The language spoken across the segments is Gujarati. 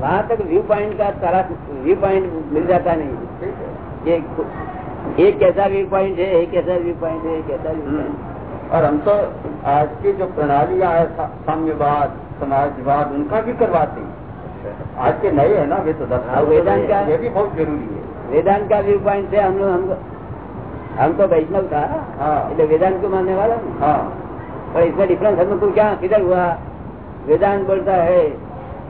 وہاں تک ویو پوائنٹ کا سارا ویو پوائنٹ مل جاتا نہیں۔ ایک کیسا ویو پوائنٹ ہے ایک ایسا ویو پوائنٹ ہے ایک ایسا ویو پوائنٹ اور ہم تو آج کی جو پرنالیاں ہے سامیہ واد سماج واد ان کا بھی کرواتے ہیں۔ آج کے نئے ہیں نا یہ تو ویدان کا یہ بھی بہت ضروری ہے۔ ویدان کا ویو پوائنٹ ہے ہم لوگ ہم تو ویشنو تھا۔ ہاں۔ ویدان کو ماننے والا ہاں۔ اور اس میں ڈفرنس ہم کو کیا کدھر ہوا؟ ویدان بولتا ہے वेदांत बोलता है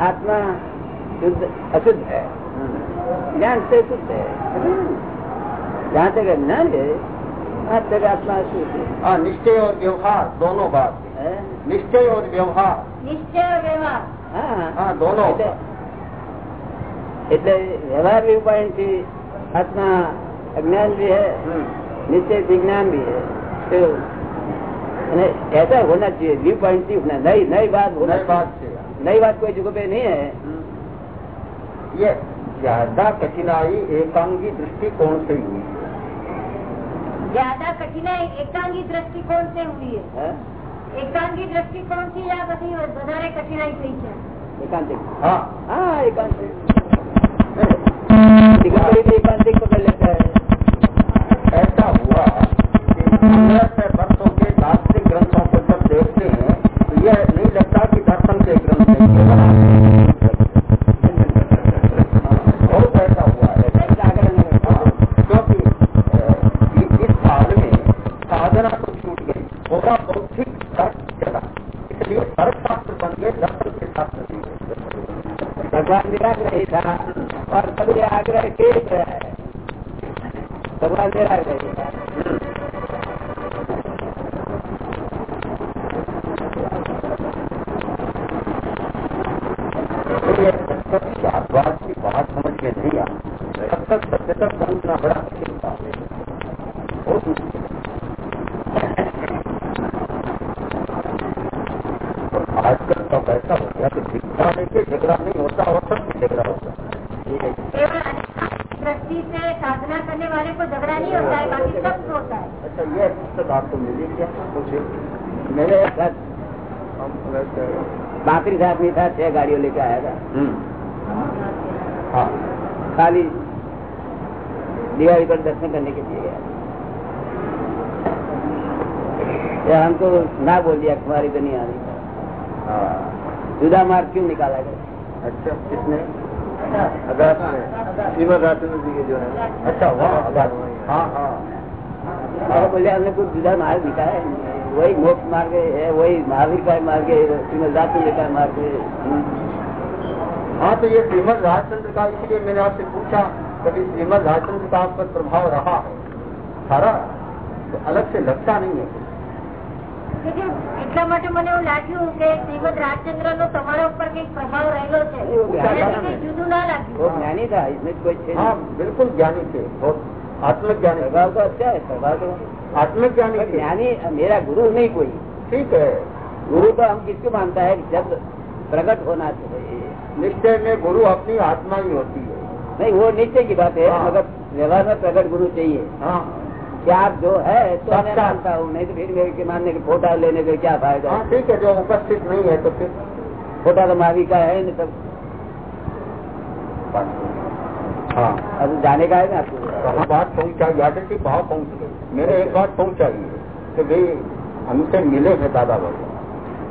आत्मा शुद्ध अशुद्ध है हम्म। ज्ञान से शुद्ध है जहाँ तक अज्ञान है वहाँ तक आत्मा अशुद्ध है हाँ निश्चय और व्यवहार दोनों बात है। हैं? निश्चय और व्यवहार નિશ્ચય વ્યવહાર હા हाँ दोनों એટલે એટલે વ્યવહાર વ્યू पॉइंट थी आत्मा अज्ञान भी है हम्म। निश्चय विज्ञान भी है तो અને ऐसा होना चाहिए व्यू पॉइंट थी होना नई नई बात होना नई बात نئی بات کوئی جگہ پہ نہیں ہے۔ یہ زیادہ کٹھنائی ایکانگی دشٹیکوڑ سے ہوئی؟ زیادہ کٹھنائی ایکانگی دشٹیکوڑ سے ہوئی ہے؟ ہاں؟ ایکانگی دشٹیکوڑ کون سی બધી વધારે કઠિનાઈ થઈ છે એકાંતિક હા હા એકાંતિક એકાંતિક પકડ نے لیا تب تک سب تک پہنچنا بڑا مشکل تھا بہت مشکل آج کل تو ایسا ہو گیا کہ جھگڑا لے کے جھگڑا نہیں ہوتا اور سب سے جھگڑا ہوتا سے سادنا کرنے والے کو جھگڑا نہیں ہوتا ہے۔ باقی سب ہوتا ہے۔ اچھا یہ پستک آپ کو ملی کیا مجھے میرے باقی صاحب نہیں تھا چھ گاڑیوں لے کے آیا تھا۔ خالی دیواری پر درشن کرنے کے لیے گیا۔ ہم کو نہ بول دیا کماری پہ نہیں آ رہی۔ جدا مار کیوں نکالا گیا؟ اچھا, اچھا، ہاں، ہاں۔ بولے ہم نے کچھ جدا مار دکھا ہے۔ وہی موت مار گئے وہی مہاویر کا مار گئے سیمت رات کا مار گئے۔ है श्रीमद राजेंद्र का मार्ग है हाँ तो ये श्रीमद राजचंद्र का इसलिए मैंने आपसे पूछा कभी श्रीमद राजचंद्र का आप पर प्रभाव रहा है सारा तो अलग से लगता नहीं है કે જે એટલા માટે મને એવું લાગ્યું કે શ્રીમદ રાજચંદ્ર નો તમારા ઉપર કઈક પ્રભાવ રહેલો છે એવું કે એનાથી કંઈ જુદું ના લાગ્યું वो ज्ञानी था इसमें कोई थे हाँ नहीं। बिल्कुल ज्ञानी थे बहुत आत्मज्ञानी प्रभाव तो अच्छा है प्रभाव तो आत्मज्ञानी थे ज्ञानी मेरा गुरु नहीं कोई ठीक है गुरु तो हम किसको मानता है जब پرگٹ ہونا چاہیے نشچے میں گرو اپنی آتما ہی ہوتی ہے نہیں وہ نشچے کی بات ہے مگر ویوہار میں پرگٹ گرو چاہیے کیا آپ جو ہے تو میں مانتا ہوں نہیں تو پھر میرے ماننے کے فوٹا لینے کا کیا فائدہ ٹھیک ہے جو اپستھت نہیں ہے تو پھر فوٹا تو ماوی کا ہے نہیں سب ہاں جانے کا ہے نا آپ کو بات پہنچائی یاد ہے کہ بھاؤ پہنچ گئی میرے ایک بات پہنچائی ہے کہ بھائی ہم سے ملے ہیں دادا بھائی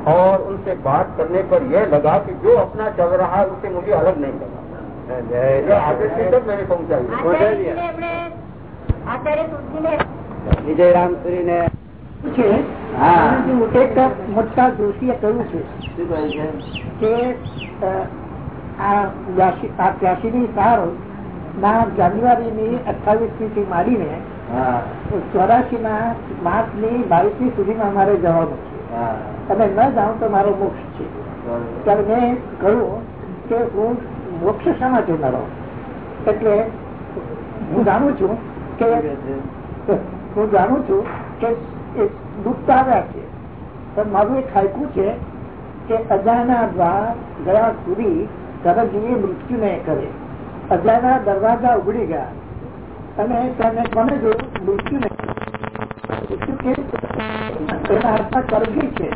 और उनसे बात करने पर यह लगा कि जो अपना चल रहा है उससे मुझे अलग नहीं लगा ये आगे से तक मैंने पहुंचाई है। આચાર્યજીને એમણે આચાર્ય તુલસીને વિજય રામસુરી ને છે હા એક મોટા જોશીએ કહ્યું છે શું કહે છે કે અ, આ બ્યાસી આ ત્યાસીની સાર ના જાન્યુઆરીની અઠ્ઠાવીસમી થી માંડીને હા ચોરાશી ના માર્ચની બાવીસમી સુધીમાં અમારે જવાનું છે હા તમે ન જાઓ તો મારો મોક્ષ છે. ત્યારે મેં કહ્યું કે હું મોક્ષ શા માટે મારો? એટલે હું જાણું છું કે હું જાણું છું કે એ દુઃખ તો આવ્યા છે. પણ મારું એક હાઈકું છે કે અજાના દ્વાર ગયા સુધી તરજીએ મૃત્યુ નહીં કરે. અજાના દરવાજા ઉઘડી ગયા અને તેને કોને જોયું મૃત્યુ નહીં એના હાથમાં કરગી છે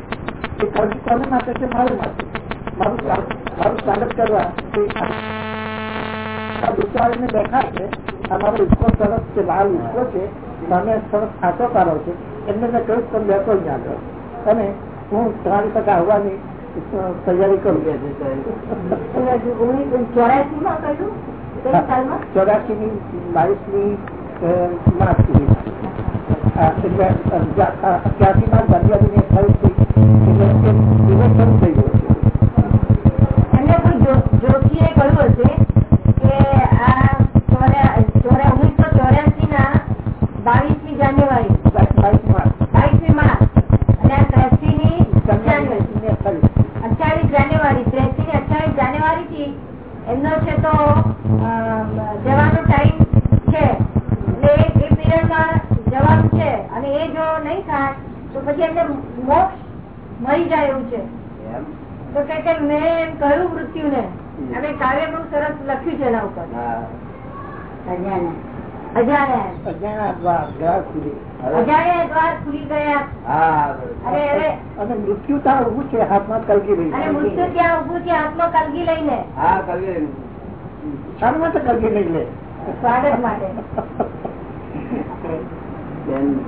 એ કરગી કોને માટે છે મારે મારું મારું આ છે અમારો ઉસ્કો સરસ છે લાલ ઉસ્કો છે તમે સરસ ખાતો પાડો છે એમને મેં કહ્યું તમે બેઠો જ આગળ તૈયારી કરું ચોરાશી ની બાવીસની માર્ચ સુધી એટલે અત્યારથી માં જાન્યુઆરી ની અઠાવીસથી એટલે એ દિવસ શરૂ થઈ ગયો છે એમને કોઈ જો- જોશીએ કહ્યું હશે કે આ ચોરા ઓગણીસો ચોર્યાસી ના બાવીસમી જાન્યુઆરી બાવીસ માર્ચ બાવીસમી માર્ચ અને આ ત્રેસી ની જાન્યુઆરી જાન્યુઆરી અઠાવીસ અઠ્યાવીસ જાન્યુઆરી ત્રેસી ને અઠ્યાવીસ જાન્યુઆરી થી એમનો છે તો અમ, જવાનો ટાઈમ છે એટલે એ પીરિયડમાં જવાનું છે અને એ જો નહીં થાય તો પછી એમને મોક્ષ મળી જાય એવું છે એમ તો કે કે મેં એમ મૃત્યુ ને અમે કાવ્ય બહુ સરસ લખ્યું છે એના ઉપર. અને મૃત્યુ ત્યાં ઉભું છે હાથમાં કલગી અને મૃત્યુ ત્યાં ઉભું છે હાથમાં કલગી લઈને. હા કવિ શાના માટે કલગી નહીં લે? સ્વાગત માટે.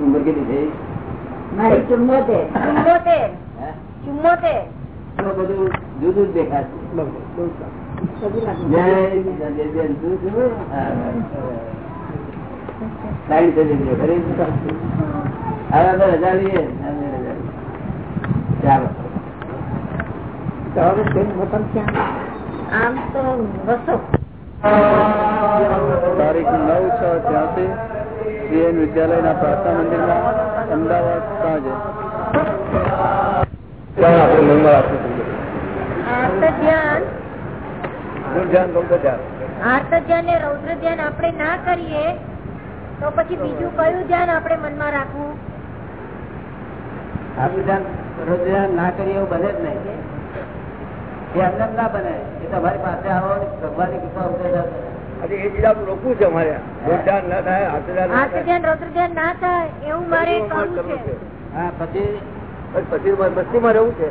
ઉંમર કેટલી થઈ? મારી ચુમ્મોતેર. ચુમ્મોતેર. ચુમ્મોતેર. બધું જુદું જ દેખાશે. આમ તો વસો તારીખ નવ છ ત્યાંથી સીએન વિદ્યાલયના પ્રાર્થના મંદિરમાં અમદાવાદ સાંજે. આપણે મંગળ આપીશું આર્ત ધ્યાન ધ્યાન ગમતો ધ્યાન આર્ત ધ્યાન ને રૌદ્ર ધ્યાન આપણે ના કરીએ તો પછી બીજું કયું ધ્યાન આપણે મનમાં રાખવું? આપણું ધ્યાન ના કરીએ એવું બને જ નહીં. એ એમને ના બને. એ તમારી પાસે આવો ભગવાનની કૃપા ઉતરે એ બીજા રોકવું છે અમારે. ધ્યાન ના થાય હાથ ધ્યાન ના રૌદ્ર ધ્યાન ના થાય એવું મારે કરવું છે. હા પછી? પછી મસ્તીમાં રહેવું છે.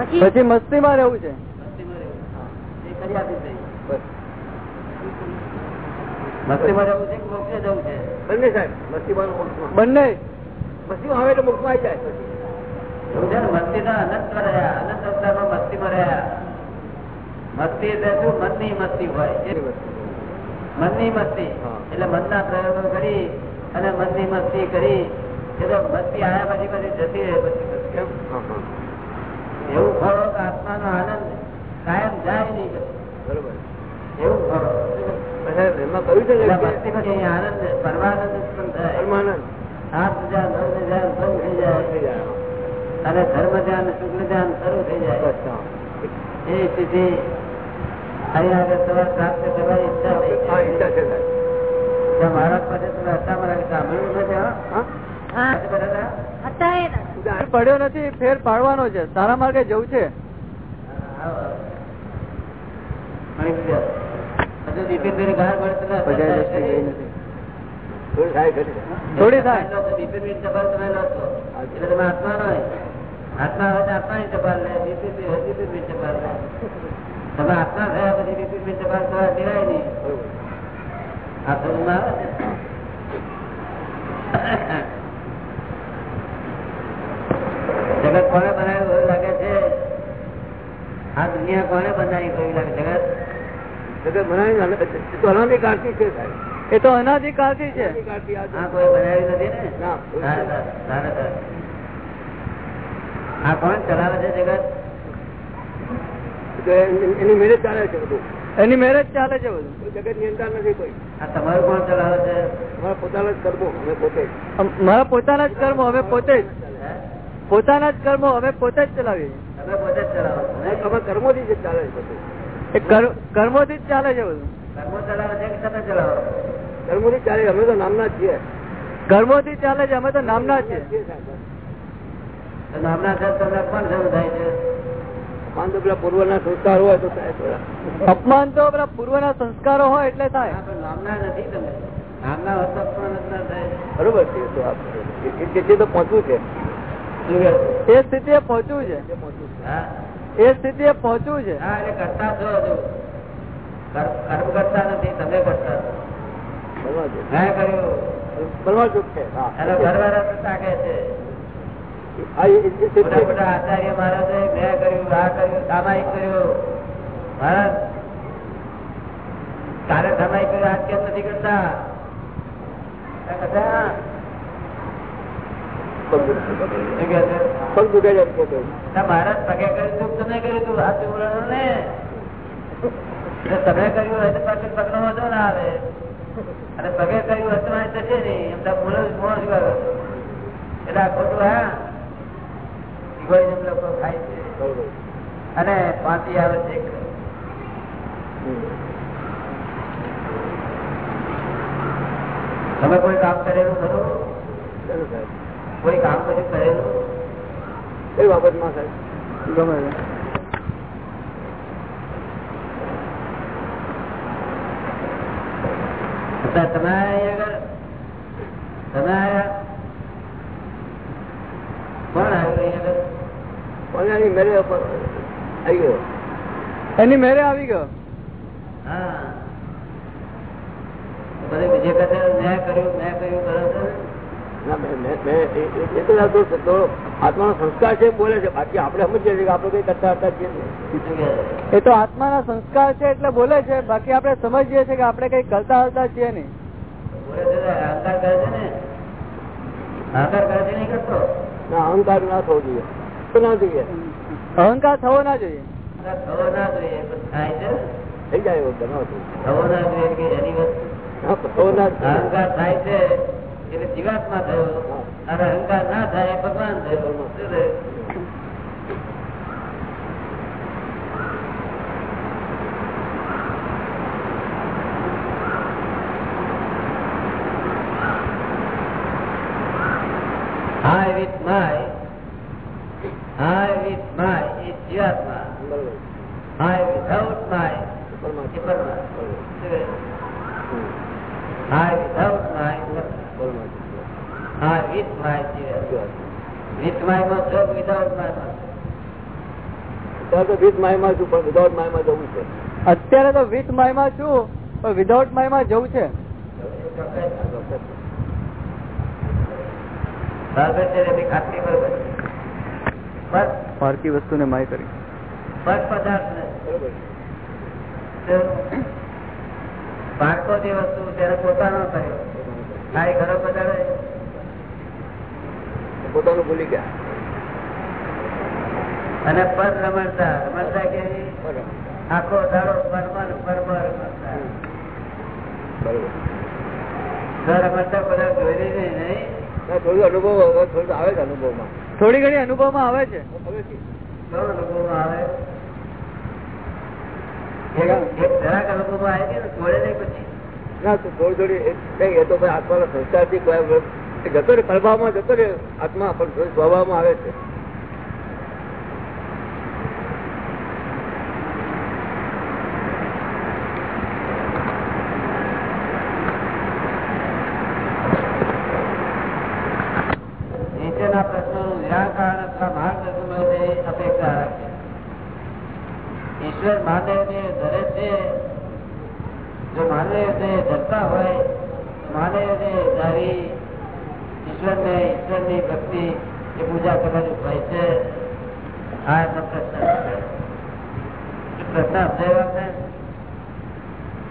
પછી? મસ્તી માં રહેવું છે. બંને મસ્તી મસ્તીમાં મોક્ષમાં. બંને. મસ્તીમાં આવે આવી જાય. ને મસ્તી ના? અનંત રહ્યા. અનંત અવતારમાં મસ્તીમાં રહ્યા. મસ્તી એટલે શું? મનની મસ્તી હોય. મનની મસ્તી. એટલે મનના પ્રયોગો કરી અને મનની મસ્તી કરી. એટલે મસ્તી આયા પછી પછી જતી રહે પછી એવું ખરો કે આત્માનો આનંદ કાયમ જાય નહીં બરોબર. એવું ખરો સાહેબ એમાં કહ્યું છે એટલે ને મસ્તી પછી આનંદ પરમાનંદ ઉત્પન્ન થાય. પરમાનંદ. હાથ ધ્યાન ધર્મ ધ્યાન બંધ થઈ જાય. અને ધર્મ ધ્યાન શુક્લ ધ્યાન શરૂ થઈ જાય. એ સ્થિતિ અહીં આગળ તમારે પ્રાપ્ત કરવાની ઈચ્છા થઈ હા જાય. ઈચ્છા છે મહારાજ પાસે તમે હતા મારા સાંભળ્યું નથી હા? હા. હા પાસે બધા હતા? પડ્યો નથી ફેર પાડવાનો છે. સારા માર્ગે જવું છે. થોડી થાય આત્મા હોય. આત્માની ટપાલ લે. દીપેનભાઈ હોય દીપેનભાઈની ટપાલ લે. તમે આત્મા થયા પછી દીપેનભાઈની ટપાલ થવા દેવાય નહીં. આ સમજમાં આવે ને? જગત કોને બનાવ્યું એવું લાગે છે? આ દુનિયા કોને બનાવી એવું લાગે જગત? જગત બનાવી તો અનામી છે એ તો અનાધિકારથી છે. આ આ કોઈ બનાવ્યું નથી ને? ના. ના, ના, ના, ના, ના. આ કોણ ચલાવે છે જગત? એની મેરેજ ચાલે છે બધું. એની મેરેજ ચાલે છે બધું. જગતની અંદર નથી કોઈ. આ તમારું કોણ ચલાવે છે? અમારા પોતાના જ કરવો અમે પોતે. મારા પોતાના જ કર્મો અમે પોતે જ? પોતાના જ કર્મો અમે પોતે જ ચલાવીએ. અમે પોતે જ ચલાવો છો ને? અમે જ ચાલે છે કર્મો થી જ ચાલે છે બધું. કર્મો ચલાવે છે કે તમે ચલાવો? કર્મોથી ચાલે અમે તો નામના જ છીએ. કર્મો થી ચાલે છે અમે તો નામના જ છીએ. નામના તમને શરૂ થાય છે? માન તો પેલા પૂર્વના સંસ્કાર હોય તો થાય અપમાન તો પેલા પૂર્વના સંસ્કારો હોય એટલે થાય. નામના નથી તમે. નામના હોત ના બરોબર છે તો પહોંચવું છે? એ સ્થિતિએ પહોંચવું છે? એ સ્થિતિએ પહોંચવું છે? હા એટલે કરતા છો કર્મ કર્મ કરતા નથી તમે કરતા છો. બનવા દો. મેં કર્યું. છે. આચાર્ય મહારાજે મેં કર્યું આ કર્યું સામાયિક કર્યું. મહારાજ તારે સામાયિક કર્યું આજ કેમ નથી કરતા? અને પગે આવે હોય તો અહીં થશે નહીં એમ તો મૂળ જ મોં જ વાગે. એટલે આ ખોટું હા ઇગોઇઝમ લોકો ખાય છે બરોબર. અને પાછી આવે છે હમ. તમે કોઈ કામ કરેલું ખરું ચાલો સાહેબ. કોઈ કામ કશું કરેલું કઈ બાબતમાં સાહેબ. ગમે. તમે આગળ તમે કોણ આવ્યું એની મેરે આવી ગયો હા બધે બીજે કહે છે, મેં કર્યું મેં કર્યું કરો છો ના, મેં- મેં- મેં એ- તો જ હતો. આત્માનો સંસ્કાર છે બોલે છે. બાકી આપણે સમજીએ છીએ કે આપણે કઈ કરતા હતા છીએ? એ તો આત્માના સંસ્કાર છે એટલે બોલે છે. બાકી આપણે સમજીએ છીએ કે આપણે કઈ કરતા હતા છીએ નહીં. બોલે છે તો અહંકાર કરે છે ને? અહંકાર કરે છે નહીં કરતો? ના અહંકાર ના થવો જોઈએ. તો ના જોઈએ. અહંકાર થવો ના જોઈએ. થવો ના જોઈએ થાય છે? થઈ જાય. થવો ના જોઈએ કે એની વસ્તુ? થવો ના જોઈએ. અહંકાર થાય છે એટલે જીવાત્મા થયો. અને અહંકાર ના થાય ભગવાન થયો શું થયું? I with my, I with my is જીવાત્મા બરોબર. I without my પરમાત્મા. એ પરમાત્મા. બરોબર. શું કહે? હમ. I without my પરમાત્મા. I with my માં without my માં અત્યારે માયમાં છું પણ વિધાઉટ માયમાં જવું છે અત્યારે તો વિથ માયમાં છું પણ વિધાઉટ માયમાં જવું છે. પારકી વસ્તુને માય કરી. પારકો જે વસ્તુ ત્યારે પોતાનો કર્યો આ ઘરો બધાડે પોતાનું ભૂલી ગયા. અને પર રમણતા રમણતા કે આખો દાડો પરમાન પરમર રમણતા. થોડું અનુભવ હવે થોડું આવે છે અનુભવમાં. થોડી ઘણી અનુભવમાં આવે છે? હવે કે કેવો અનુભવમાં આવે. છે નહીં પછી? ના તો થોડી થોડી એ કંઈ તો આત્માના સંસ્કારથી કોઈ આમ એ જતો રે પ્રભાવમાં જતો રે આત્મા પણ સ્વભાવમાં આવે છે નીચેના પ્રશ્નોનું નિરાકરણ અથવા માર્ગદર્શન મળે તે અપેક્ષા રાખે ઈશ્વર મહાદેવને ધરે છે જો મહાદેવને ધરતા હોય તો મહાદેવને ધારી ઈશ્વરને ઈશ્વરની ભક્તિ કે પૂજા કરવાની હોય છે આ એમનો પ્રશ્ન છે. શું પ્રશ્ન સમજાયો આપને?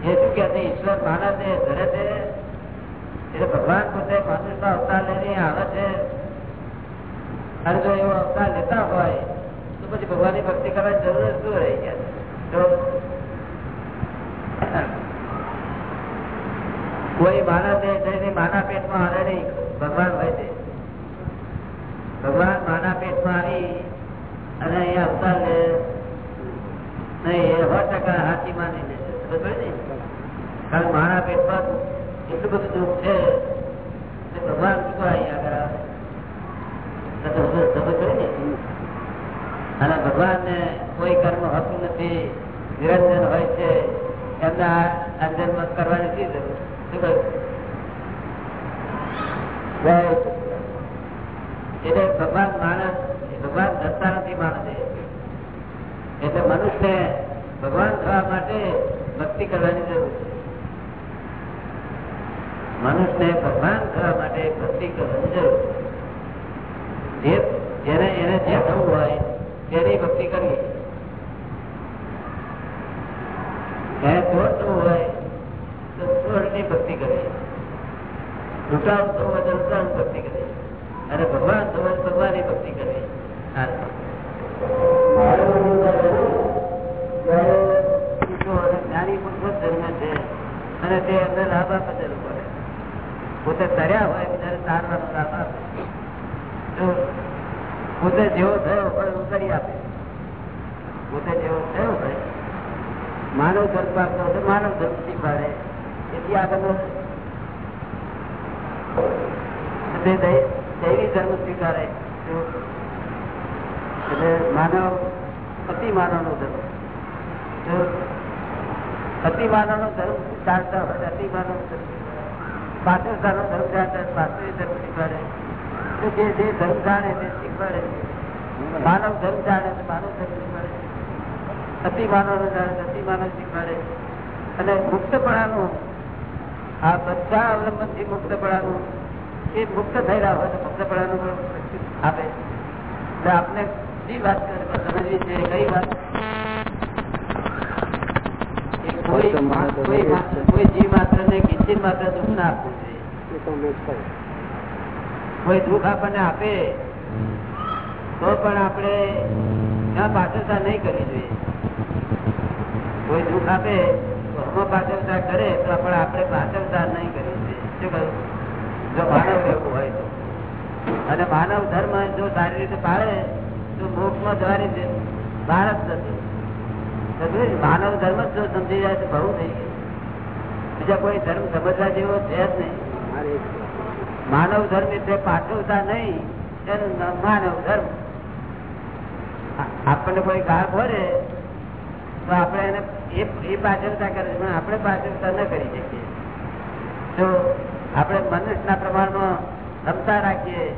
એ શું કે છે ઈશ્વર માનવને ધરે છે એટલે ભગવાન પોતે માનુષનો અવતાર લઈને આવે છે અને જો એવો અવતાર લેતા હોય તો પછી ભગવાનની ભક્તિ કરવાની જરૂર જ શું રહી ગયા જો કોઈ માનવ દેહ થઈને માના પેટમાં આવે નહીં ભગવાન હોય છે ભગવાન માના પેટમાં આવી અને અહીંયા અવતાર નહીં એ સો ટકા હાથી માની લેશે ખબર ને કારણ મારા પેટમાં એટલું બધું દુઃખ છે કે ભગવાન શું અહીંયા આગળ આવે તો તો સમજ પડે ને અને ભગવાન ને કોઈ કર્મ નથી નિરંજન હોય છે. એમના અંજન કરવાની શી જરૂર? શું કહ્યું જય એટલે ભગવાન માણસ ભગવાન ધરતા નથી માણસે એટલે મનુષ્ય ભગવાન થવા માટે ભક્તિ કરવાની જરૂર છે મનુષ્યને ભગવાન થવા માટે ભક્તિ કરવાની જરૂર છે જે જેને એને જે થવું હોય તેની ભક્તિ કરવી એને ચોર થવું હોય તો ચોરની ભક્તિ કરવી લૂંટાવ થવું હોય તો લૂંટાવની ભક્તિ કરવી અને ભગવાન થવું હોય તો ભગવાનની ભક્તિ કરવી આ જ્ઞાની પુરુષો જ જન્મે છે અને તે અંદર લાભ આપે જરૂર પડે પોતે તર્યા હોય બીજાને તારવાનો લાભ આપે જો પોતે જેવો થયો પણ ઉતરી આપે પોતે જેવો થયો હોય માનવ ધર્મ પામતો હોય તો માનવ ધર્મ શીખવાડે એથી આગળ તે દૈ- દૈવી ધર્મ સ્વીકારે. એટલે ધર્મ. અતિ જે જે ધર્મ જાણે તે શીખવાડે માનવ ધર્મ જાણે તો ધર્મ શીખવાડે અતિ માનવ જાણે અતિ શીખવાડે અને મુક્તપણાનું આ બધા અવલંબનથી મુક્તપણાનું એ મુક્ત થયેલા હોય તો મુક્તપણાનું પણ આપે એટલે આપને કઈ વાત સમજવી છે કઈ વાત કોઈ કોઈ કોઈ જીવ માત્ર ને કિંચિત માત્ર દુઃખ ના આપવું જોઈએ. કોઈ દુઃખ આપણને આપે તો પણ આપણે ત્યાં પાછળતા નહીં કરવી જોઈએ. કોઈ દુઃખ આપે તો પાચનતા કરે, તો પણ આપણે પાચનતા નહીં કરીએ. શું જો માનવ એવું હોય તો. અને માનવ ધર્મ જો સારી રીતે પાડે તો મોક્ષમાં જવાની બહાર જ નથી. માનવ ધર્મ જ સમજી જાય તો બહુ થઈ ગયું. બીજા કોઈ ધર્મ સમજવા જેવો છે જ નહીં. માનવ ધર્મ એટલે પાછળતા નહીં, એનું માનવ ધર્મ. આપણને કોઈ ગાળ ભરે તો આપણે એને એ- પાછળતા કરે છે, પણ આપણે પાછળતા ન કરી શકીએ. જો આપણે મનુષ્યના પ્રમાણમાં ક્ષમતા રાખીએ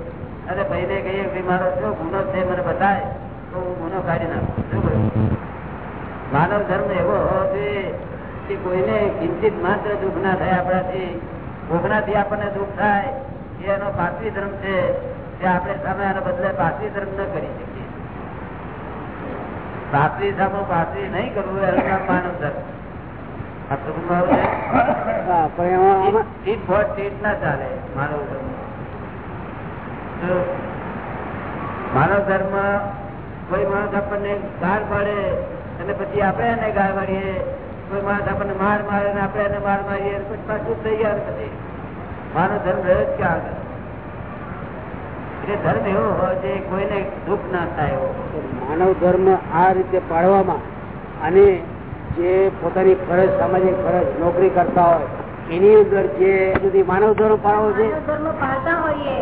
અને ભાઈને કહીએ કે મારો શું ગુનો છે મને બતાય તો હું ગુનો કાઢી નાખું. માનવ ધર્મ એવો હોવો જોઈએ કે કોઈને કિંચિત માત્ર દુઃખ ના થાય આપણાથી. ભોગનાથી આપણને દુઃખ થાય એનો પાર્થિવ ધર્મ છે તે આપણે સામે આના બદલે પાર્થિવ ધર્મ ન કરી શકીએ. પાર્થિવ સામે પાર્થિવ નહીં કરવું એનું નામ માનવ ચાલે માનવ ધર્મ કોઈ માણસ આપણને ગાળ પાડે અને પછી આપણે એને ગાળ પાડીએ કોઈ માણસ આપણને માર મારે આપણે એને માર મારીએ પછી પાછું થઈ ગયા પછી. માનવ ધર્મ રહ્યો જ ક્યાં આગળ? ધર્મ એવો હોય છે કોઈને દુઃખ ના થાય માનવ ધર્મ આ રીતે પાડવામાં અને જે પોતાની ફરજ સામાજિક ફરજ નોકરી કરતા હોય એની અંદર જે સુધી માનવ ધર્મ પાળવો છે ધર્મ પાડતા હોઈએ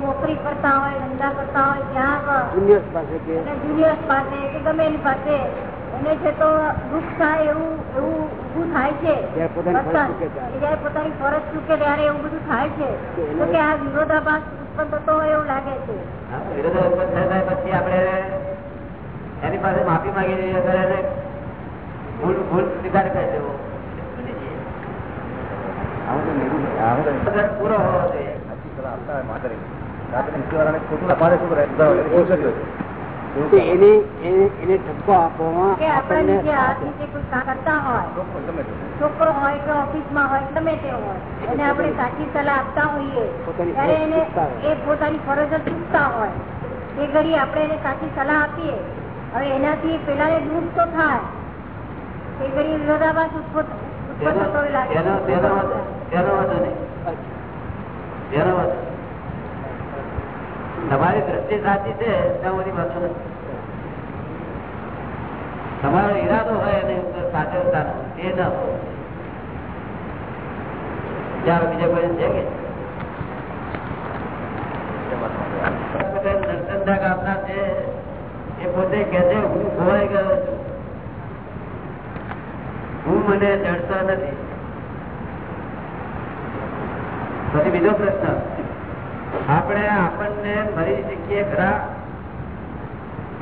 નોકરી કરતા હોય ધંધા કરતા હોય ત્યાં પાસે કે અને જુનિયર્સ પાસે કે ગમે એની પાસે. એને છે તો દુઃખ થાય એવું એવું ઊભું થાય છે. પોતાની ફરજ ચૂકે ત્યારે. કે જ્યારે પોતાની ફરજ ચૂકે ત્યારે એવું બધું થાય છે. તો કે આ વિરોધાભાસ ઉત્પન્ન થતો હોય એવું લાગે છે. હા, વિરોધાભાસ થાય પછી આપણે એની પાસે માફી માંગી દઈએ તો ભૂલ ભૂલ સ્વીકાર કરી દેવો. પૂરો હોવો જોઈએ. તો એને એને- એને ઠપકો આપવામાં આપણને કરતા હોય છોકરો હોય કે ઓફિસમાં હોય ગમે તે હોય અને આપણે સાચી સલાહ આપતા હોઈએ. ત્યારે એને એ પોતાની ફરજ ચૂકતા હોય એ ઘડી આપણે એને સાચી સલાહ આપીએ. હવે એનાથી પેલા ને દુઃખ તો થાય. એ ઘડી વિરોધાભાસ ઉત્પન્ન ઉત્પન્ન થતો લાગે તેનો તેનો વાંધો- તેનો વાંધો નહીં તેનો વાંધો તમારી દ્રષ્ટિ સાચી છે તમારો ઈરાદો હોય અને ઉપર સાચવતા એ ન ચાલો, બીજા કોઈ છે કે? પટેલ નરસંદા છે, એ પોતે કે છે, હું ખોવાઈ ગયો છું. હું મને ચડતો નથી. પછી બીજો પ્રશ્ન. આપણે આપણને મરી શકીએ ખરા?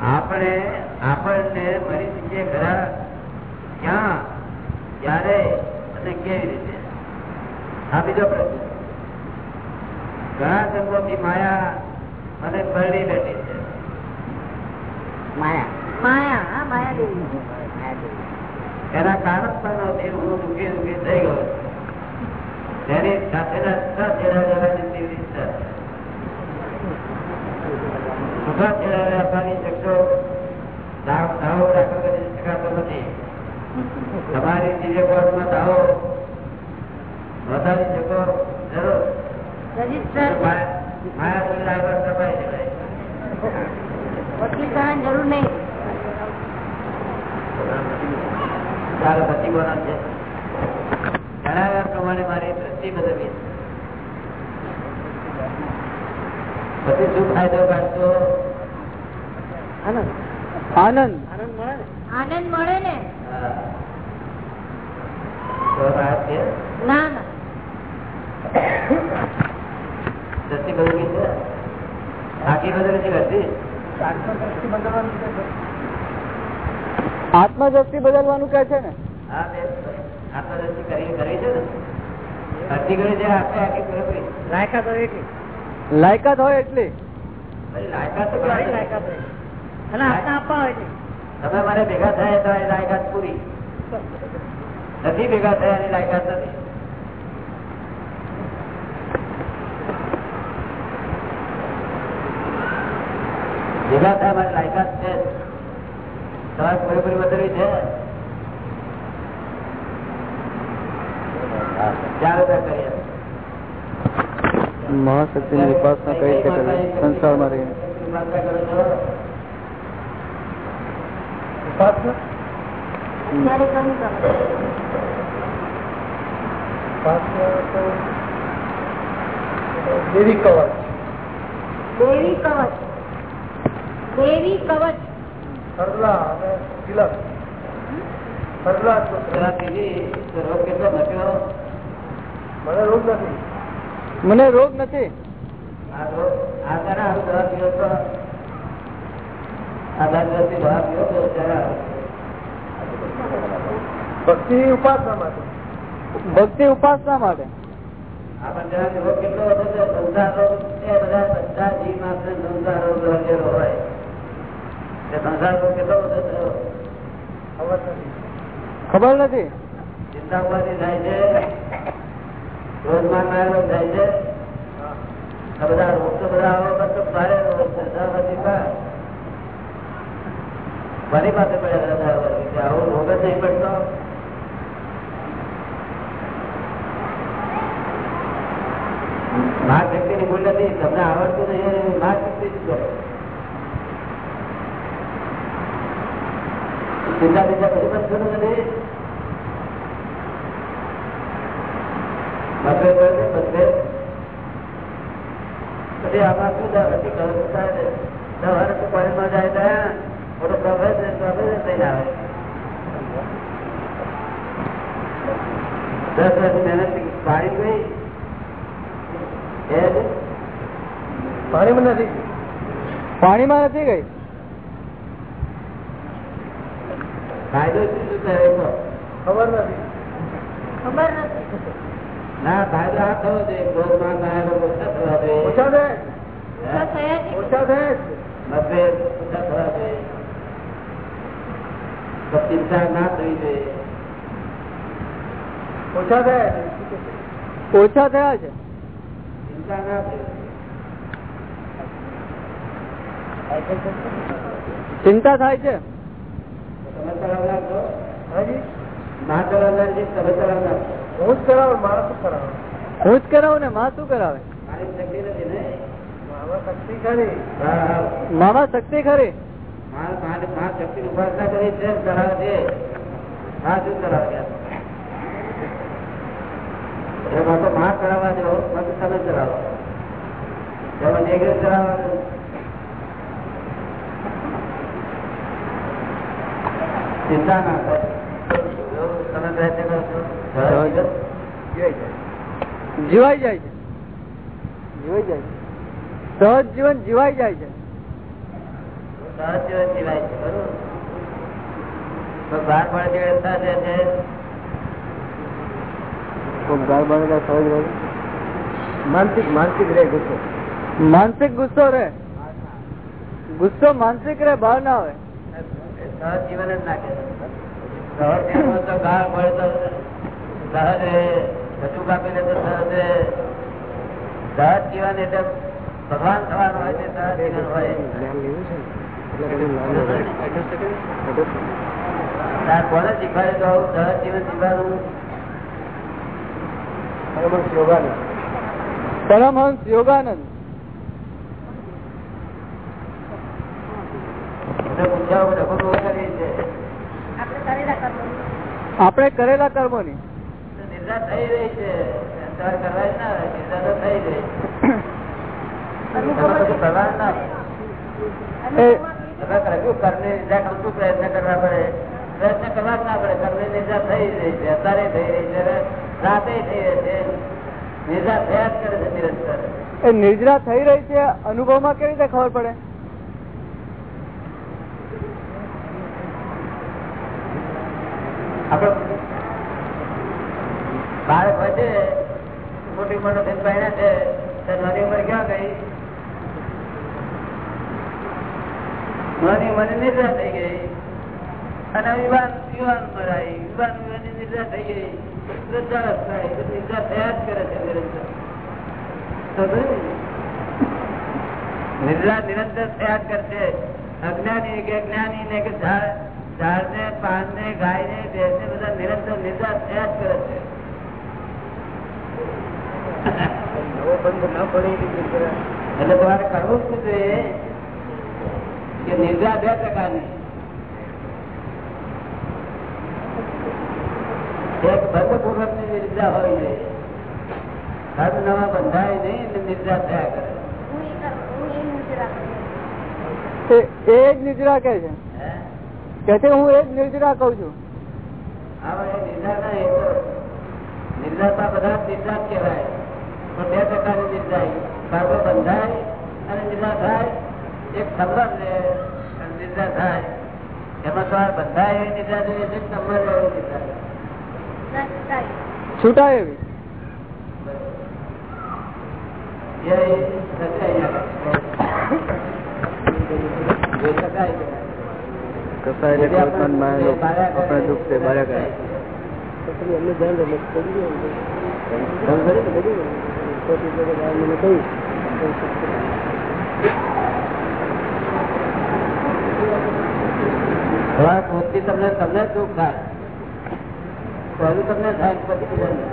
આપણે આપણને મરી શકીએ ખરા? ક્યાં? ક્યારે? અને કેવી રીતે? આ બીજો પ્રશ્ન. ઘણા જન્મોથી માયા મને પરણી બેઠી છે. માયા. માયા હા માયા દેવી એના કારણ પણ નથી હું દુઃખી દુઃખી થઈ ગયો તેની છ લેવાની છૂટા છેડા આપવાની શકશો દાવો દાખલ કરી શકાતો નથી. તમારી દિવ્ય કોર્ટમાં દાવો નોંધાવી શકો જરૂર. માયા સુધી આગળ વકીલ કરવાની જરૂર નહીં. ચાલો પછી બોલો છે જણાવ્યા પ્રમાણે મારી દ્રષ્ટિ બદલવી. પછી શું ફાયદો કાઢશો? આનંદ. આનંદ આનંદ મળે ને? આનંદ મળે ને હા. તો વાત છે? ના ના. દ્રષ્ટિ બદલવી છે? આખી બદલવી છે આત્મદ્રષ્ટિ બદલવાનું કે છે ને? હા આત્મદ્રષ્ટિ કરી કરી છે ને? અડધી કરી જે આપે આખી પૂરેપૂરી તો હોય એટલી લાયકાત હોય એટલી. મારી તમે મને ભેગા થયા તો એ લાયકાત પૂરી. નથી ભેગા થયા એની લાયકાત નથી. ભેગા થયા મારી લાયકાત છે. તમારે પૂરેપૂરી છે? ચાલો તો કરીએ. મહાશક્તિની ઉપાસના કઈ રીતે કરવી સંસારમાં રહીને ઉપાસના કરો છો? અત્યારે કયું કરો દેવી કવચ દેવી કવચ દેવી કવચ સરલા અને તિલક સરલા પેલા પીધી તો રોગ કેટલો મટ્યો મને રોગ નથી મને રોગ નથી. ભક્તિ ઉપાસના માટે. ભક્તિ ઉપાસના માટે. ખબર નથી. ચિંતા થાય છે. રોજ મારનાર રોગ થાય છે બધા રોગ તો બધા આવો બધો ભારે રોગ છે. મારી પાસે પડ્યા આવો રોગ જ નહીં પડતો. માર વ્યક્તિ ની ભૂલ નથી, તમને આવડતું નહીં માર વ્યક્તિ જ કરો ચિંતા ચિંતા કરી પણ નથી મતભેદ હોય છે, મતભેદ. પછી આમાં શું થાય? પછી ખબર થાય છે. સવારે તો કોલેજમાં જાય ત્યાં મોટો પ્રોફેસર પ્રોફેસર થઈને આવે દસ વર્ષની મહેનત પાણી ગઈ પાણીમાં નથી. પાણીમાં નથી ગઈ. ફાયદો શું શું થાય ખબર નથી. ખબર નથી. ના ફાયદો આ થવો જોઈએ ક્રોધમાન નાયકો ઓછા થવા જોઈએ ઓછા થાય ઓછા થયા મતભેદ ઓછા થવા જોઈએ તો ચિંતા ના થવી જોઈએ ઓછા થાય ઓછા થયા છે. ચિંતા ના થવી ચિંતા થાય છે. તમે ચલાવનાર છો? હાજી? ના ચલાવનાર છે તમે ચલાવનાર છો. હું જ કરાવું મારા શું કરાવું? હું જ કરાવું ને માં શું કરાવે? મામા શક્તિ ખરી. ચિંતા ના માલ શક્તિ ઉપાસના કરી છે ચલાવે છે હા શું ચલાવે એમાં તો માર ચલાવવા દો પછી તમે ચલાવો એમાં નેગેટ ચલાવવાનું ચિંતા ના થાય તમે પ્રયત્ન કરો છો જીવાઈ જાય. છે. જીવાઈ જાય. છે સહજ જીવન જીવાઈ જાય છે. માનસિક માનસિક રે ગુસ્સો. માનસિક ગુસ્સો રે ગુસ્સો માનસિક રે ભાવ ના આવે. સહજ જીવન જ નાખે સહજ જીવન તો ગાળ રહે બધું કાપી લે તો સહજ જીવન એટલે ભગવાન થવાનું હોય છે સહજ જીવન હોય. કોને શીખવાડે તો આવું સહજ જીવન શીખવાનું પરમહંસ યોગાનંદ. પરમહંસ છે આપણે કરેલા કર્મો. ની નિર્ધાર થઈ રહી છે. સંસાર કરવા જ ના આવે તો થઈ રહી છે. પ્રયત્ન કરવા પડે? પ્રયત્ન કરવા જ ના પડે. થઈ રહી અત્યારે થઈ રહી છે. રાતે થઈ રહી છે. નિર્ધાર થયા જ કરે છે નિરંતર. એ નિર્જરા થઈ રહી છે અનુભવમાં કેવી રીતે ખબર પડે? આપડે બાળક છે, મોટી મોટો થઈને પહેણ્યા છે નાની ઉંમર ક્યાં ગઈ? નાની ઉંમરે નિદ્રા થઈ ગઈ. અને યુવાન યુવાન ઉંમરની થઈ ગઈ. જ કરે છે નિદ્રા નિરંતર થયા જ કરશે. અજ્ઞાની કે જ્ઞાની ને કે ઝાડ ઝાડ ને પાન ને ગાય ને ભેંસ ને બધા નિરંતર નિદ્રા થયા જ કરે છે. એટલે તમારે કરવું શું જોઈએ કે નિદ્રા બે પ્રકારની. એક બંધ પૂર્વકની નિદ્રા હોય છે ધર્મ નવા બંધાય નહીં એટલે નિદ્રા થયા કરે. એ એ જ નિર્જરા કે છે. હે? કે હું એ જ નિર્જરા કઉ છું. આ વડે નિદ્રા ના એ બધા જ કહેવાય. પણ બે પ્રકારની નિદ્રા ભાગો બંધાય અને નિદ્રા થાય. એક સંબંધ લે અને નિદ્રા થાય. એમાં તો આ બંધાય એવી નિદ્રા જોઈએ છે સંબંધ એવી નિદ્રા છૂટાય એવી. કસાય થશે કલ્પનમાં આપણે દુઃખ છે ક્રોધથી તમને તમને જ દુઃખ થાય પહેલું તમને થાય પછી બીજાને.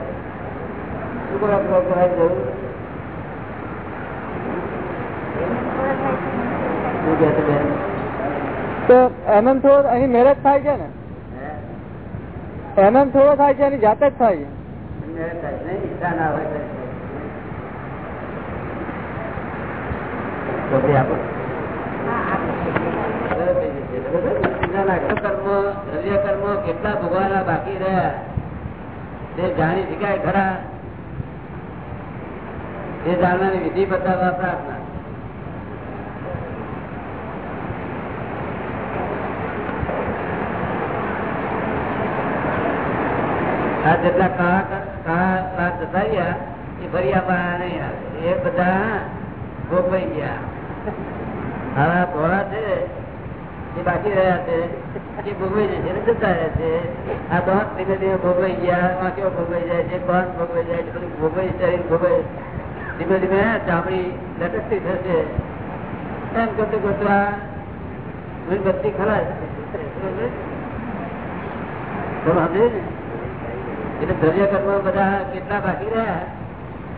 શું કરવા ક્રોધ કરાય જરૂર શું કહે છે બેન તો એમ એમ થોડો અહીં મેરેજ થાય છે ને હે? એમ એમ થોડો થાય છે એની જાતે જ થાય કર્મ કેટલા ભોગવાના બાકી રહ્યા? તે જાણી શકાય ખરા? તે જાણવાની વિધિ બતાવવા પ્રાર્થના. આ જેટલા કા કા જતા રહ્યા એ ફરી આપણા નહીં આવે. એ બધા ભોગવાઈ ગયા. હવે ભોળા છે, એ બાકી રહ્યા છે એ ભોગવાઈ જાય છે જતા રહે છે. આ દોત ધીમે ધીમે ભોગવાઈ ગયા વાંક્યો ભોગવાઈ જાય છે બાંધ ભોગવાઈ જાય છે, બધું ભોગવાઈ શરીર ભોગવાઈ ધીમે ધીમે ચામડી લટકતી થશે. એમ કરતું કરતા મીણબત્તી ખરા સમજે ને એટલે દ્રવ્ય કર્મ બધા કેટલા બાકી રહ્યા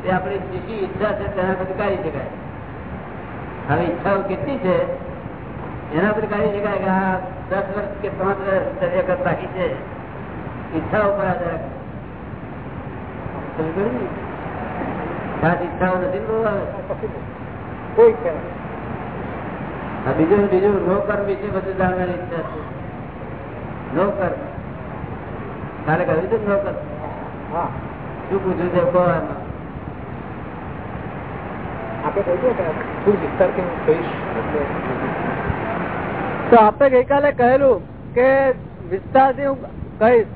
તે આપણી જેટલી ઈચ્છા છે તેના પર કાઢી શકાય. હવે ઈચ્છાઓ કેટલી છે એના પર કાઢી શકાય કે આ દસ વર્ષ કે પાંચ વર્ષ દ્રવ્ય કરતા બાકી છે. ઈચ્છા ઉપર આધાર? ખાસ ઈચ્છાઓ નથી બીજું બીજું નો કર્મ વિશે બધું જાણવાની ઈચ્છા છે. નો કર્મ. કાલે કહ્યું હતું નો કર્મ? શું પૂછ્યું છે? કહો આપણે તો આપણે ગઈકાલે કહેલું કે વિસ્તારથી હું કહીશ.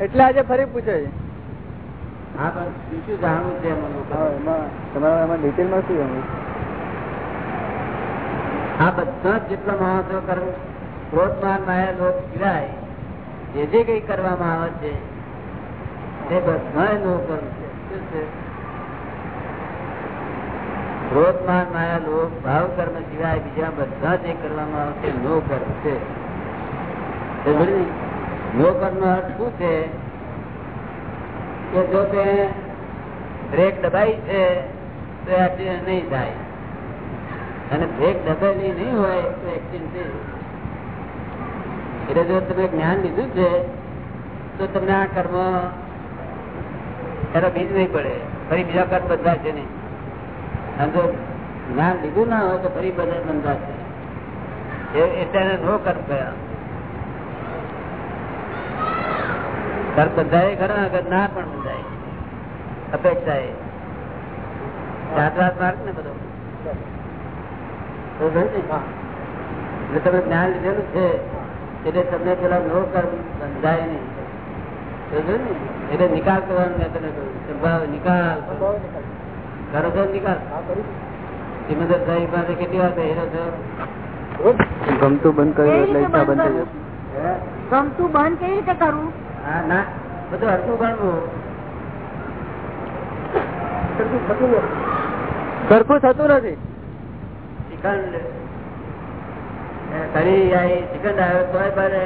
એટલે આજે ફરી પૂછે છે. આ બધા જેટલા માણસો કર્મ ક્રોધમાન માયા લોક સિવાય જે જે કઈ કરવામાં આવે છે ક્રોધમાન માયા લોક ભાવ કર્મ સિવાય બીજા બધા જે કરવામાં આવશે નો કર્મ છે નો કર્મ અર્થ શું છે? કે જો તે બ્રેક દબાઈ છે, તો એક્સિડન્ટ નહીં થાય અને બ્રેક દબાયેલી નહીં હોય તો એક્સિડન્ટ થઈ એટલે જો તમે જ્ઞાન લીધું છે, તો તમને આ કર્મ એનો બીજ નહીં પડે. ફરી બીજા કર્મ બંધાશે નહીં. અને જો જ્ઞાન લીધું ના હોય તો ફરી બધા બંધાશે. એટલે એને નો કર્મ કયા કર્મ બંધાય ખરા અગર ના પણ બંધાય. અપેક્ષા એ જાતવાત માર્ગ ને બધો. તો એટલે તમે જ્ઞાન લીધેલું છે, એટલે તમને પેલા નો કર્મ બંધાય નહીં? એટલે નિકાલ કરવાનો મેં તને કહ્યું નિકાલ. કરો છો નિકાલ. સાહેબ પાસે કેટલી વાર પહેરો છો? ગમતું બંધ કર્યું એટલે ઈચ્છા બંધ થઈ જશે ગમતું બંધ કેવી રીતે કરવું? હા ના. બધું હરતું ગણવું સરખું થતું નથી. શ્રીખંડ. કઢી આવી શ્રીખંડ આવ્યો તોય ભલે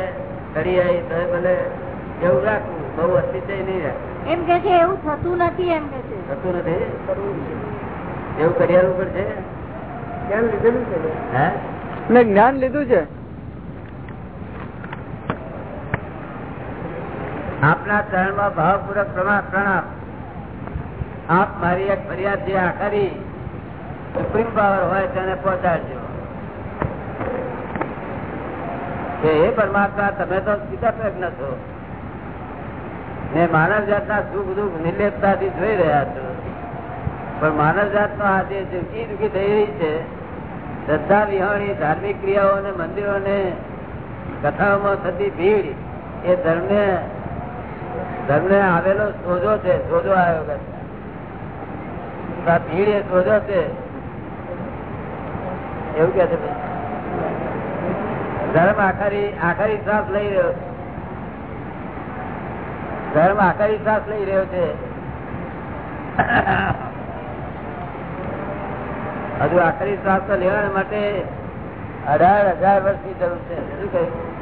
કઢી આવી તોય ભલે એવું રાખવું. બહુ અસ્તિત્વ નહીં એમ કે છે એવું થતું નથી એમ કે છે. થતું નથી? એવું કરિયાલું પણ છે? જ્ઞાન લીધેલું છે હે? મેં જ્ઞાન લીધું છે? આપના ચરણમાં ભાવપૂર્વક પ્રમાણ પ્રણામ. આપ મારી એક ફરિયાદ જે આખરી સુપ્રીમ પાવર હોય તેને પહોંચાડજો. કે હે પરમાત્મા તમે તો સીધા પ્રજ્ઞ છો. ને માનવ જાતના સુખ દુઃખ નિર્લેપતાથી જોઈ રહ્યા છો. પણ માનવ જાતનો આજે દુઃખી દુઃખી થઈ રહી છે, શ્રદ્ધા વિહોણી, ધાર્મિક ક્રિયાઓ અને મંદિરોને કથાઓમાં થતી ભીડ, એ ધર્મને ધર્મને આવેલો સોજો છે, સોજો આવ્યો આ ભીડ એ સોજો છે. એવું કે છે. ધર્મ આખરી આખરી શ્વાસ લઈ રહ્યો છે. ધર્મ આખરી શ્વાસ લઈ રહ્યો છે. હજુ આખરી શ્વાસ લેવા માટે અઢાર હજાર વર્ષની જરૂર છે. શું કહ્યું?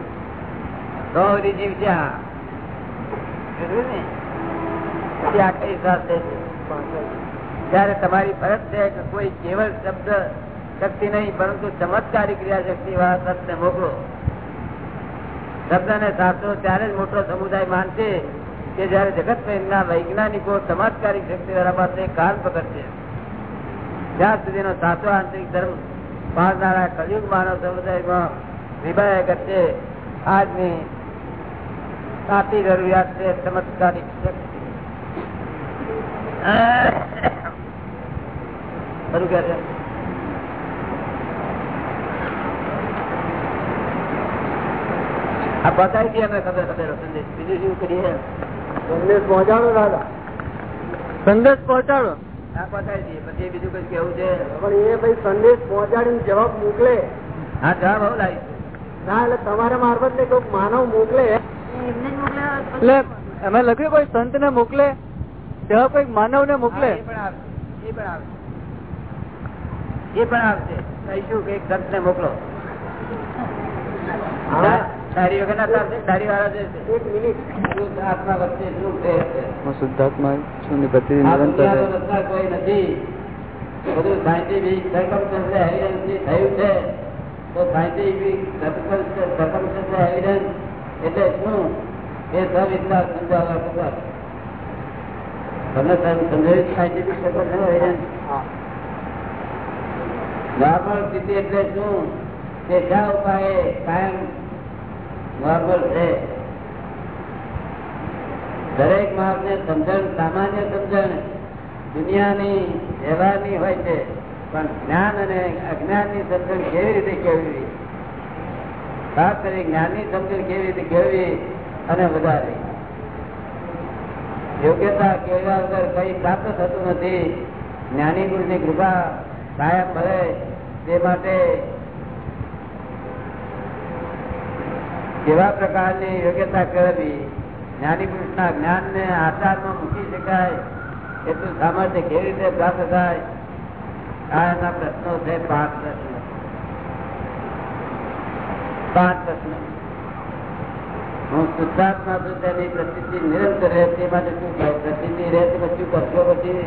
તો સુધી જીવ ત્યાં? આખરી શ્વાસ લે છે. ત્યારે તમારી ફરજ છે કે કોઈ કેવળ શબ્દ શક્તિ નહીં, પરંતુ ચમત્કારી ક્રિયા શક્તિ વાળા શબ્દ મોકલો. શબ્દ ને સાચો ત્યારે જ મોટો સમુદાય માનશે. કે જયારે જગત પ્રેમના વૈજ્ઞાનિકો ચમત્કારી શક્તિ વાળા કાન પકડશે ત્યાં સુધીનો સાચો આંતરિક ધર્મ પાડનારા કલયુગ માનવ સમુદાયમાં વિભાય કરશે, આજની સાચી જરૂરિયાત છે ચમત્કારી શક્તિ. આ બતાવી દઈએ અમે ખબર ખબર સંદેશ બીજું શું કરીએ? સંદેશ પહોંચાડો દાદા. સંદેશ પહોંચાડો. આ બતાવી દઈએ પછી બીજું કઈ કેવું છે? પણ એ ભાઈ સંદેશ પહોંચાડીને જવાબ મોકલે. હા જવાબ આવું લાવીશું ના એટલે તમારા મારફત ને કોઈક માનવ મોકલે. એમને જ મોકલ્યા હોય એટલે અમે લખ્યું કોઈ સંત ને મોકલે? જવાબ કોઈ માનવ ને મોકલે એ પણ આવશે એ પણ આવશે એ પણ આવશે કહીશું કે એક સંત ને મોકલો. હા. તારી વગર ના ચાલશે વાળા છે. એક મિનિટ. શું આત્મા વચ્ચે શું છે? હું શુદ્ધાત્મા છું ને પ્રતિદિન નિરંતર કોઈ નથી. બધું સાયન્ટિફિક circumstantial એવિડન્સથી થયું છે. તો સાયન્ટિફિક એવિડન્સ એટલે શું? એ સવિસ્તાર સમજાવવા ખબર તમને સમજાવ્યું સાયન્ટિફિક એવિડન્સ નોર્મલ સ્થિતિ એટલે શું? કે શા ઉપાયે કાયમ નોર્મલ છે. દરેક માણસને સમજણ સામાન્ય સમજણ દુનિયાની વ્યવહારની હોય છે, પણ જ્ઞાન અને અજ્ઞાનની સમજણ કેવી રીતે કેળવી ખાસ કરી જ્ઞાનની સમજણ કેવી રીતે કેળવી અને વધારે યોગ્યતા કેળવ્યા વગર કઈ પ્રાપ્ત થતું નથી. જ્ઞાની ગુરુની કૃપા કાયમ મળે તે માટે કેવા પ્રકારની યોગ્યતા કરવી? જ્ઞાની પુરુષના જ્ઞાન ને આચારમાં મૂકી શકાય? એટલું સામર્થ્ય કેવી રીતે પ્રાપ્ત થાય? આ એના પ્રશ્નો છે પાંચ પ્રશ્નો. પાંચ પ્રશ્નો. હું શુદ્ધાત્મા છું તેની પ્રસિદ્ધિ નિરંતર રહે તે માટે શું કહે પ્રસિદ્ધિ રહે તે પછી કરશો પછી?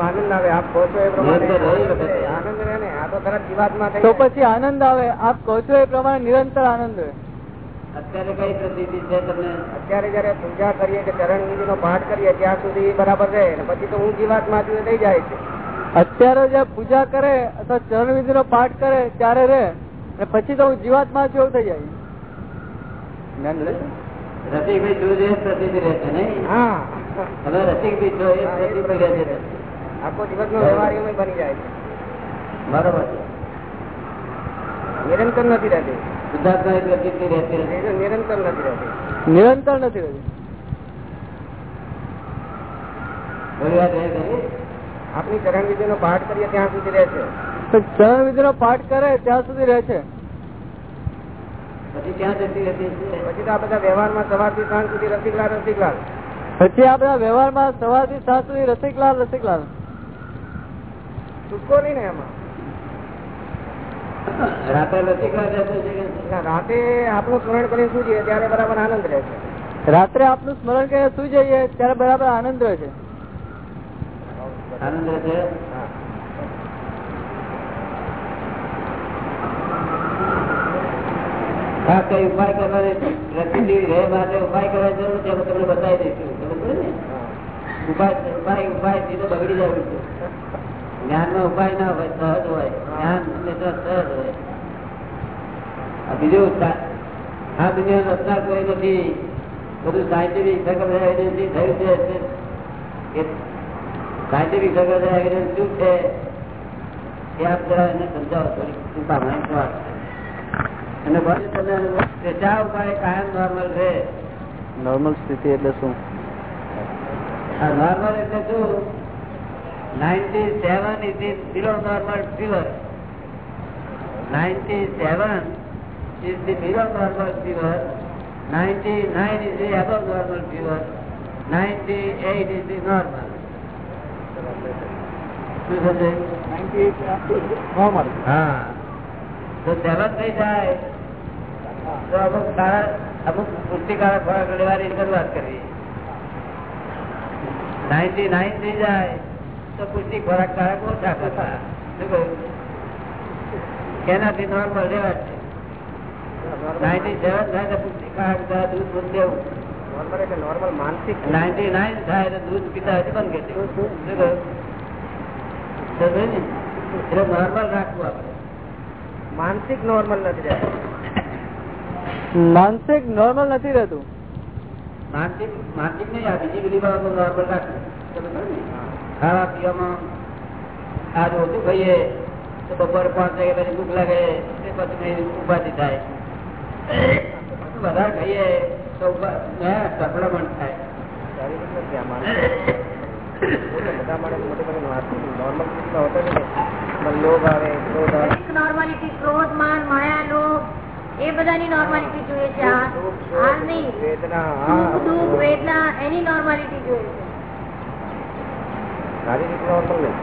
આનંદ આવે આપ કહો છો એ પ્રમાણે? નિરંતર રહી વખતે. આનંદ રહે ને આ તો તરત જીવાતમાં થઈ તો પછી આનંદ આવે આપ કહો છો એ પ્રમાણે નિરંતર આનંદ રહે. અત્યારે કઈ પ્રસિદ્ધિ છે તમને? અત્યારે જયારે પૂજા કરીએ કે ચરણ વિધિ નો પાઠ કરીએ ત્યાં સુધી બરાબર રહે પછી તો હું જીવાતમાં છું થઈ જાય છે. અત્યારે જે પૂજા કરે અથવા ચરણ વિધિ નો પાઠ કરે ત્યારે રે અને પછી તો હું જીવાતમાં છું એવું થઈ જાય. રસિકભાઈ જો છે એ પ્રસિદ્ધિ રહેશે નહીં? હા. હવે રસિકભાઈ છો એ પ્રસિદ્ધિ રહે છે. આખો દિવસ નો વ્યવહાર એમાં બની જાય છે. બરોબર છે. નિરંતર નથી રહેતી. શુદ્ધાત્મા રહેતી નિરંતર નથી રહેતી. નિરંતર નથી? આપણી ચરણ વિધિ નો પાઠ કરીએ ત્યાં સુધી રહે છે. ચરણ વિધિ નો પાઠ કરે ત્યાં સુધી રહે છે. પછી ક્યાં જતી રહેતી પછી તો આ બધા વ્યવહારમાં સવારથી સાંજ સુધી રસિકલાલ રસિકલાલ. પછી આ બધા વ્યવહારમાં સવારથી સાંજ સુધી રસિકલાલ રસિકલાલ. ચૂકો નહીં ને એમાં. રાતે આપણું સ્મરણ કરીને શું જઈએ? ત્યારે બરાબર આનંદ રહે છે. રાત્રે આપનું સ્મરણ કરીને સુઈ જઈએ? ત્યારે બરાબર આનંદ રહે છે. આનંદ રહે છે? હા. કઈ ઉપાય કરવાની રહે માટે ઉપાય કરવા જરૂર છે તમને બતાવી દઈશું. ઉપાય ઉપાય ઉપાય બગડી જાય છે. જ્ઞાન નો ઉપાય ના હોય સહજ હોય જ્ઞાન હંમેશા સહજ હોય. આ બીજું આ દુનિયા રસ્તા કોઈ નથી. બધું સાયન્ટિફિક સર્કલ એવિડન્સથી થયું છે સાયન્ટિફિક સર્કલ એવિડન્સ શું છે એ આપ જરા એને સમજાવો થોડી કૃપા મને અને પછી તમે શા ઉપાય કાયમ નોર્મલ રહે? નોર્મલ સ્થિતિ એટલે શું? આ નોર્મલ એટલે શું? નોર્મલ હા. તો સેવન થઈ જાય. તો સારા અમુક પુષ્ટિકારક ખોરાક લેવાની શરૂઆત કરવી. નાઇન્ટી નાઇન થઈ જાય. તો પુષ્ટિ ખોરાક કારક ઓછા શું નોર્મલ રહેવા છે. નાઇન્ટી સેવન થાય તો પુષ્ટિ કારક દ્વારા દૂધ બંધ દેવું. નોર્મલ માનસિક. નાઇન્ટી નાઇન થાય તો દૂધ પીતા હજી બંધ કરી? એટલે નોર્મલ રાખવું આપણે. માનસિક નોર્મલ નથી રહેતું. માનસિક નોર્મલ નથી રહેતું. માનસિક માનસિક નહીં આ બીજી બધી બાબતો નોર્મલ રાખવું? ખાવા પીવામાં આજ ઓછું ખાઈએ તો બપોર પાંચ વાગે પછી ભૂખ લાગે તે પછી ઉપાધિ થાય. વધારે ખાઈએ તો સંક્રમણ થાય. નોર્માલિટી ક્રોધ માન માયા લોભ એ બધાની નોર્માલિટી જોઈએ છે. આ સુખ, આ શોક, નહીં. વેદના સુખ વેદના એની નોર્માલિટી જોઈએ છે. શારીરિક નોર્મલ નહીં.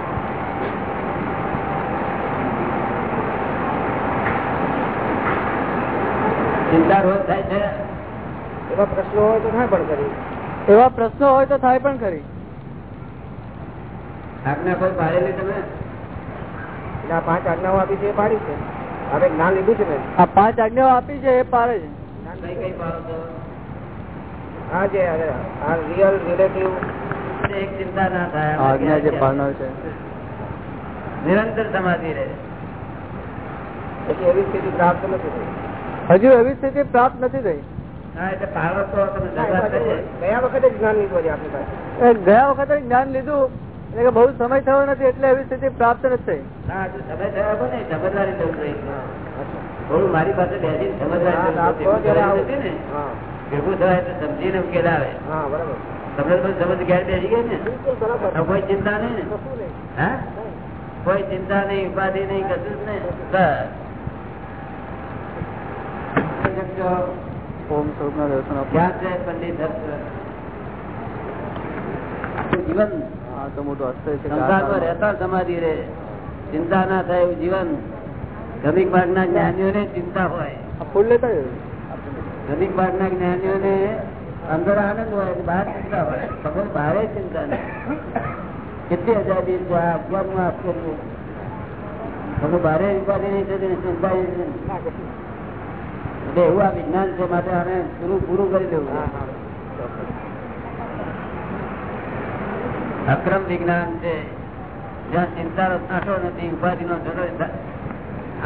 ચિંતા રોજ થાય છે? એવા પ્રશ્નો હોય તો થાય પણ કરી. એવા પ્રશ્નો હોય તો થાય પણ કરી. આજ્ઞા કોઈ પાડેલી તમે? એટલે આ પાંચ આજ્ઞાઓ આપી છે એ પાડી છે. હવે જ્ઞાન લીધું છે ને? આ પાંચ આજ્ઞાઓ આપી છે એ પાડે છે. કઈ કઈ પાડો છો? હા જે આ રિયલ રિલેટિવ એક ચિંતા ના થાય આજ્ઞા જે પાળનાર છે. નિરંતર સમાધિ રહે. એવી સ્થિતિ પ્રાપ્ત નથી થઈ. હજુ એવી સ્થિતિ પ્રાપ્ત નથી થઈ. ગયા વખતે જ્ઞાન લીધું છે આપણી પાસે. એ ગયા વખતે જ્ઞાન લીધું એટલે કે બહુ સમય થયો નથી એટલે એવી સ્થિતિ પ્રાપ્ત નથી થોડું મારી પાસે બેસી સમજદારી ભેગું થવાય તો સમજીને ઉકેલ આવે. હા બરાબર. તમને તો સમજ ઘેર બેસી ગઈ ને? કોઈ ચિંતા નહીં ને? કોઈ ચિંતા નહીં ઉપાધિ નહીં કશું જ નહીં? જીવન? રહેતા સમાધિ રહે ચિંતા ના થાય એવું જીવન. ધનિક ભાગના જ્ઞાનીઓને ચિંતા હોય. ફૂલ લેતા. ગમિક માર્ગના જ્ઞાનીઓને અંદર આનંદ હોય બહાર ચિંતા હોય. ભગવાન બહારે ચિંતા નહીં કેટલી આઝાદી આપવાનું આપવાનું તમે બહારે ઉપાધિ નહીં થતી ને ચિંતા એટલે એવું આ વિજ્ઞાન છે, માટે આને પૂરું પૂરું કરી દેવું અક્રમ વિજ્ઞાન છે. જ્યાં ચિંતા નાશો નથી ઉપાધિ નો જડો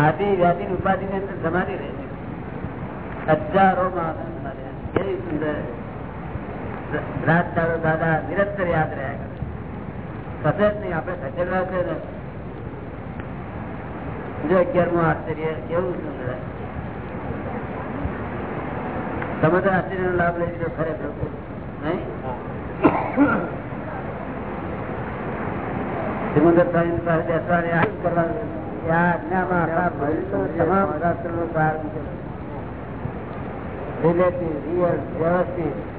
આદિ વ્યાધિ ઉપાધિ ની અંદર સમાધિ રહે છે. હજારો માં કેવી સુંદર. રાત દાદા નિરંતર યાદ રહ્યા કશે જ નહીં આપણે ખસેડવા છે ને. જો અગિયારમું આશ્ચર્ય કેવું સુંદર તમે તો આશ્ચર્ય નો લાભ લઈ લીધો ખરેખર. નહીં? શ્રીમંદર સાહેબ પાસે બેસવાની આ કરવાનું આજ્ઞામાં આપણા ભવિષ્યના તમામ શાસ્ત્રોનો સાર છે. Relative, real, વ્યવસ્થિત.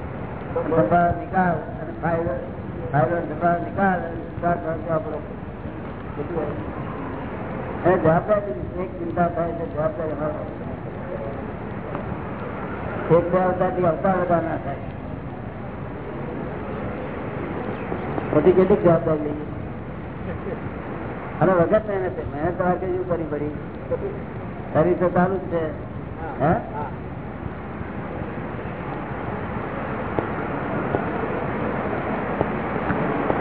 નિકાલ અને નિકાલ જવાબદારી એક ચિંતા થાય તો જવાબદારી અમારો એક બે અવતારથી અવતાર ના થાય. બધી કેટલીક જવાબદારી લઈએ? અને વગર મહેનત. મહેનત તમારે શું કરવી પડી? કરી તો ચાલુ જ છે. હે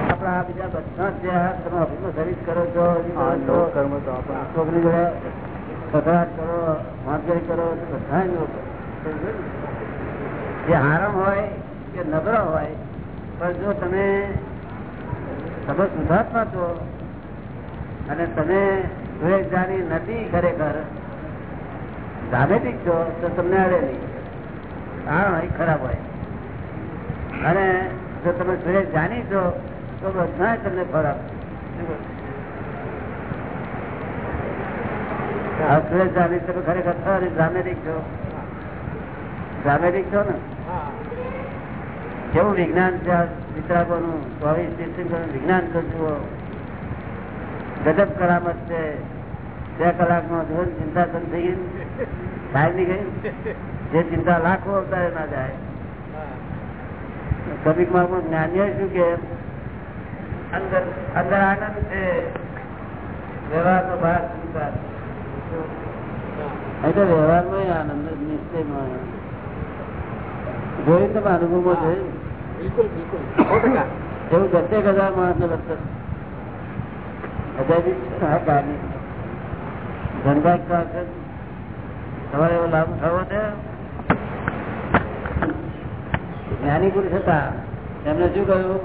આપણા આ બીજા બધા જ જે આ તમે ઓફિસમાં કરો છો કર્મ તો છોકરી જોડે કકડાટ કરો વાંચગરી કરો બધા જ જે હારમ હોય કે નબળો હોય, પણ જો તમે તમે સુધાર્થમાં છો અને તમે જાણી નથી ખરેખર ડ્રામેટિક છો, તો તમને અડે નહીં આ હોય ખરાબ હોય. અને જો તમે સુરેશ જાણી છો તો બધા તમને ફળ આપશે જાણી તમે ખરેખર ડ્રામેટિક છો. ડ્રામેટિક છો ને? કેવું વિજ્ઞાન છે વિતરાકોનું ચોવીસ તીર્થંકરનું વિજ્ઞાન તો જુઓ. ગજબ કરામત છે. બે કલાકમાં જો ચિંતા બંધ થઈ ગઈ બહારની ગઈ જે ચિંતા લાખો અવતારે ના જાય. કવિક માર્ગમાં જ્ઞાનીઓ શું કે? અંદર અંદર આનંદ છે. વ્યવહારનો ભાગ સ્વીકાર. અહીં તો વ્યવહારમાં આનંદ નિશ્ચય આનંદ. જોયું તમે અનુભવો છે બિલકુલ બિલકુલ. એવું દસેક હજાર માણસ ને વર્તન હજાર હા ગાડી ધંધા કરશે. તમારે એવો લાભ થવો છે? જ્ઞાની પુરુષ હતા. એમને શું કહ્યું?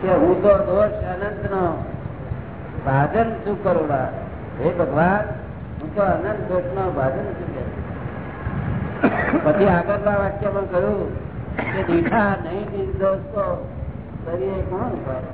કે હું તો દોષ અનંત નો ભાજન શું કરું બા? હે ભગવાન, હું તો અનંત દોષ નો ભાજન શું પછી આગળના વાક્યમાં કહ્યું કે દીઠા નહીં નિર્દોષ તો કરીએ કોણ ઉપાય